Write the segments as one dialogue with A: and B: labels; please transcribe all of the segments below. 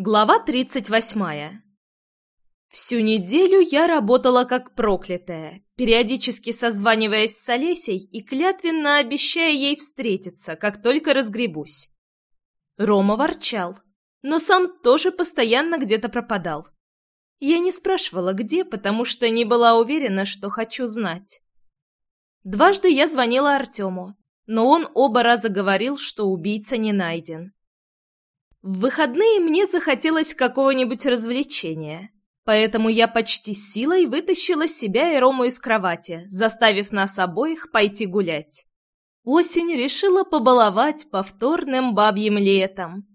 A: Глава тридцать восьмая. Всю неделю я работала как проклятая, периодически созваниваясь с Олесей и клятвенно обещая ей встретиться, как только разгребусь. Рома ворчал, но сам тоже постоянно где-то пропадал. Я не спрашивала, где, потому что не была уверена, что хочу знать. Дважды я звонила Артему, но он оба раза говорил, что убийца не найден. В выходные мне захотелось какого-нибудь развлечения, поэтому я почти силой вытащила себя и Рому из кровати, заставив нас обоих пойти гулять. Осень решила побаловать повторным бабьим летом.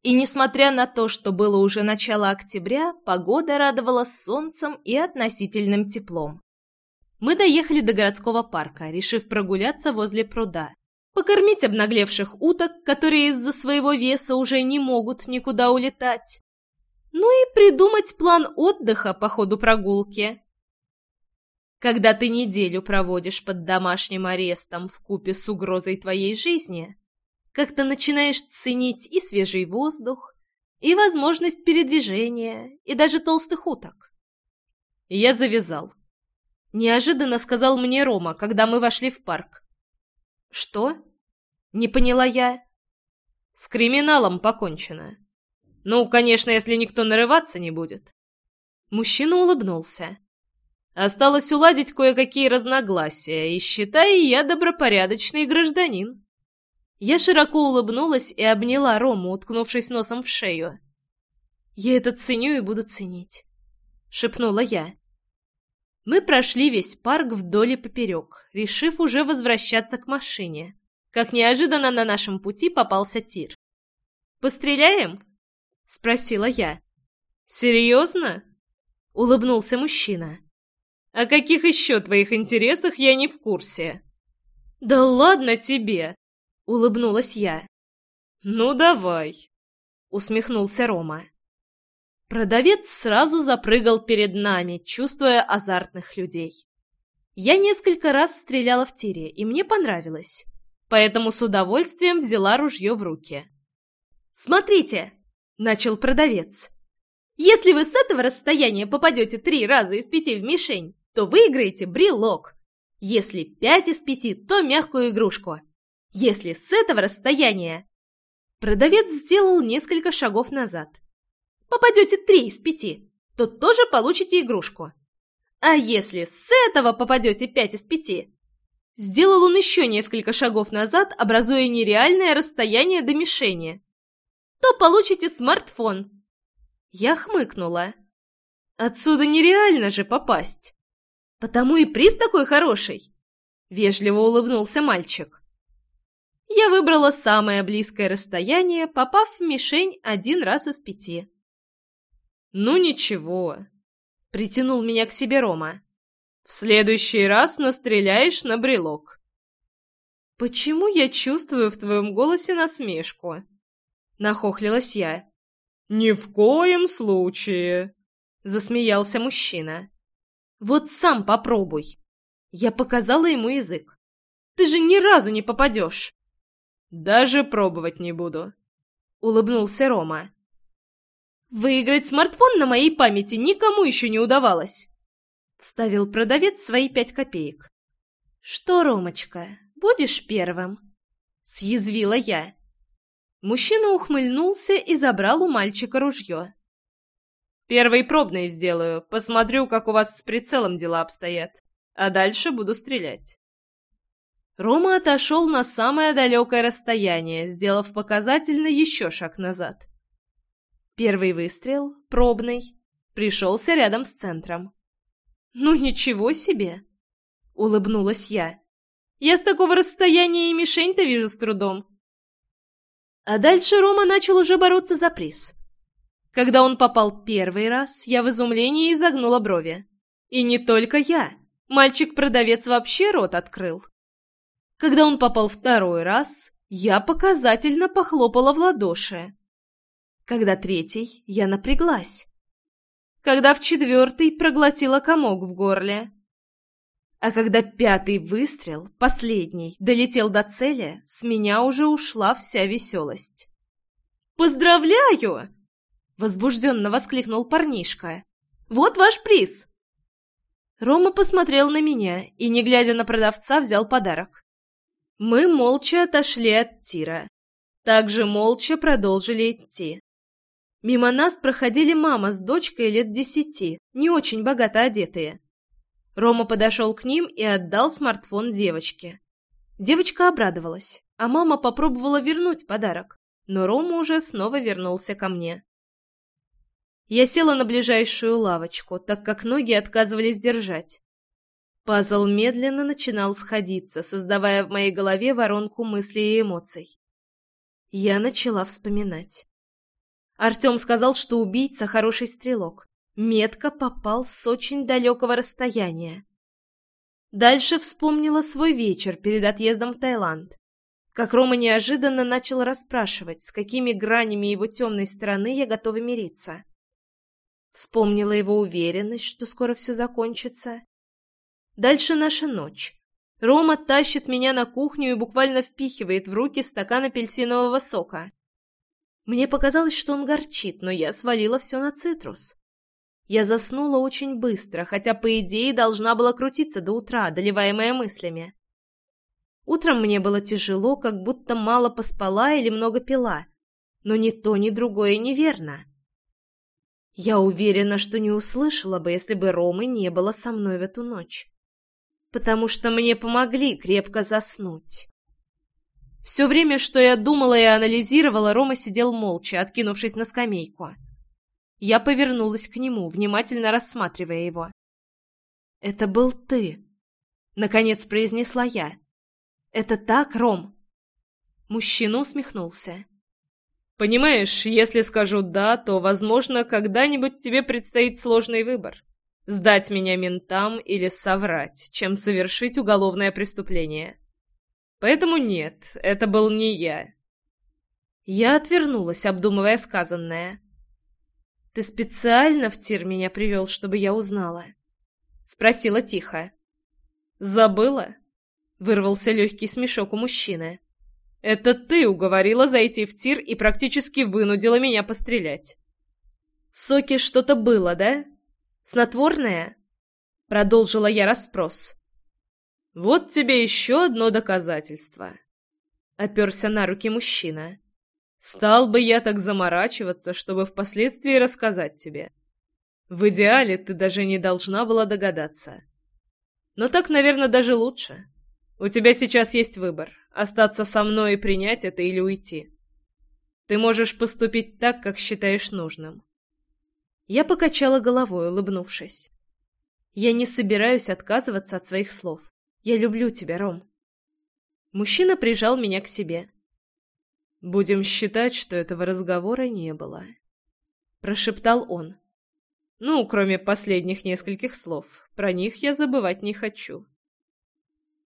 A: И несмотря на то, что было уже начало октября, погода радовала солнцем и относительным теплом. Мы доехали до городского парка, решив прогуляться возле пруда покормить обнаглевших уток, которые из-за своего веса уже не могут никуда улетать, ну и придумать план отдыха по ходу прогулки. Когда ты неделю проводишь под домашним арестом в купе с угрозой твоей жизни, как-то начинаешь ценить и свежий воздух, и возможность передвижения, и даже толстых уток. Я завязал. Неожиданно сказал мне Рома, когда мы вошли в парк. «Что?» — не поняла я. «С криминалом покончено. Ну, конечно, если никто нарываться не будет». Мужчина улыбнулся. «Осталось уладить кое-какие разногласия, и, считай, я добропорядочный гражданин». Я широко улыбнулась и обняла Рому, уткнувшись носом в шею. «Я это ценю и буду ценить», — шепнула я. Мы прошли весь парк вдоль и поперек, решив уже возвращаться к машине. Как неожиданно на нашем пути попался тир. «Постреляем?» — спросила я. «Серьезно?» — улыбнулся мужчина. «О каких еще твоих интересах я не в курсе?» «Да ладно тебе!» — улыбнулась я. «Ну, давай!» — усмехнулся Рома. Продавец сразу запрыгал перед нами, чувствуя азартных людей. Я несколько раз стреляла в тире, и мне понравилось. Поэтому с удовольствием взяла ружье в руки. «Смотрите!» – начал продавец. «Если вы с этого расстояния попадете три раза из пяти в мишень, то выиграете брелок. Если пять из пяти, то мягкую игрушку. Если с этого расстояния...» Продавец сделал несколько шагов назад попадете три из пяти, то тоже получите игрушку. А если с этого попадете пять из пяти? Сделал он еще несколько шагов назад, образуя нереальное расстояние до мишени. То получите смартфон. Я хмыкнула. Отсюда нереально же попасть. Потому и приз такой хороший. Вежливо улыбнулся мальчик. Я выбрала самое близкое расстояние, попав в мишень один раз из пяти. «Ну ничего», — притянул меня к себе Рома. «В следующий раз настреляешь на брелок». «Почему я чувствую в твоем голосе насмешку?» — нахохлилась я. «Ни в коем случае!» — засмеялся мужчина. «Вот сам попробуй!» Я показала ему язык. «Ты же ни разу не попадешь!» «Даже пробовать не буду!» — улыбнулся Рома. Выиграть смартфон на моей памяти никому еще не удавалось. Вставил продавец свои пять копеек. «Что, Ромочка, будешь первым?» Съязвила я. Мужчина ухмыльнулся и забрал у мальчика ружье. «Первый пробный сделаю, посмотрю, как у вас с прицелом дела обстоят, а дальше буду стрелять». Рома отошел на самое далекое расстояние, сделав показательно еще шаг назад. Первый выстрел, пробный, пришелся рядом с центром. «Ну ничего себе!» — улыбнулась я. «Я с такого расстояния и мишень-то вижу с трудом». А дальше Рома начал уже бороться за приз. Когда он попал первый раз, я в изумлении изогнула брови. И не только я. Мальчик-продавец вообще рот открыл. Когда он попал второй раз, я показательно похлопала в ладоши. Когда третий, я напряглась. Когда в четвертый проглотила комок в горле. А когда пятый выстрел, последний, долетел до цели, с меня уже ушла вся веселость. «Поздравляю!» — возбужденно воскликнул парнишка. «Вот ваш приз!» Рома посмотрел на меня и, не глядя на продавца, взял подарок. Мы молча отошли от тира. Также молча продолжили идти. Мимо нас проходили мама с дочкой лет десяти, не очень богато одетые. Рома подошел к ним и отдал смартфон девочке. Девочка обрадовалась, а мама попробовала вернуть подарок, но Рома уже снова вернулся ко мне. Я села на ближайшую лавочку, так как ноги отказывались держать. Пазл медленно начинал сходиться, создавая в моей голове воронку мыслей и эмоций. Я начала вспоминать. Артем сказал, что убийца хороший стрелок. Метко попал с очень далекого расстояния. Дальше вспомнила свой вечер перед отъездом в Таиланд. Как Рома неожиданно начал расспрашивать, с какими гранями его темной стороны я готова мириться. Вспомнила его уверенность, что скоро все закончится. Дальше наша ночь. Рома тащит меня на кухню и буквально впихивает в руки стакан апельсинового сока. Мне показалось, что он горчит, но я свалила все на цитрус. Я заснула очень быстро, хотя, по идее, должна была крутиться до утра, доливаемая мыслями. Утром мне было тяжело, как будто мало поспала или много пила. Но ни то, ни другое неверно. Я уверена, что не услышала бы, если бы Ромы не было со мной в эту ночь. Потому что мне помогли крепко заснуть. Все время, что я думала и анализировала, Рома сидел молча, откинувшись на скамейку. Я повернулась к нему, внимательно рассматривая его. «Это был ты», — наконец произнесла я. «Это так, Ром?» Мужчина усмехнулся. «Понимаешь, если скажу «да», то, возможно, когда-нибудь тебе предстоит сложный выбор. Сдать меня ментам или соврать, чем совершить уголовное преступление. Поэтому нет, это был не я. Я отвернулась, обдумывая сказанное. «Ты специально в тир меня привел, чтобы я узнала?» Спросила тихо. «Забыла?» Вырвался легкий смешок у мужчины. «Это ты уговорила зайти в тир и практически вынудила меня пострелять». «Соки что-то было, да? Снотворное?» Продолжила я расспрос. «Вот тебе еще одно доказательство», — оперся на руки мужчина. «Стал бы я так заморачиваться, чтобы впоследствии рассказать тебе. В идеале ты даже не должна была догадаться. Но так, наверное, даже лучше. У тебя сейчас есть выбор — остаться со мной и принять это или уйти. Ты можешь поступить так, как считаешь нужным». Я покачала головой, улыбнувшись. «Я не собираюсь отказываться от своих слов. Я люблю тебя, Ром. Мужчина прижал меня к себе. Будем считать, что этого разговора не было, прошептал он. Ну, кроме последних нескольких слов, про них я забывать не хочу.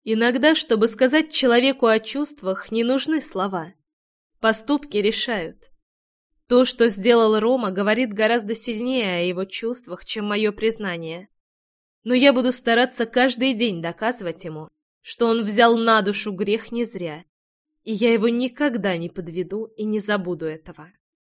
A: Иногда, чтобы сказать человеку о чувствах, не нужны слова. Поступки решают. То, что сделал Рома, говорит гораздо сильнее о его чувствах, чем мое признание но я буду стараться каждый день доказывать ему, что он взял на душу грех не зря, и я его никогда не подведу и не забуду этого.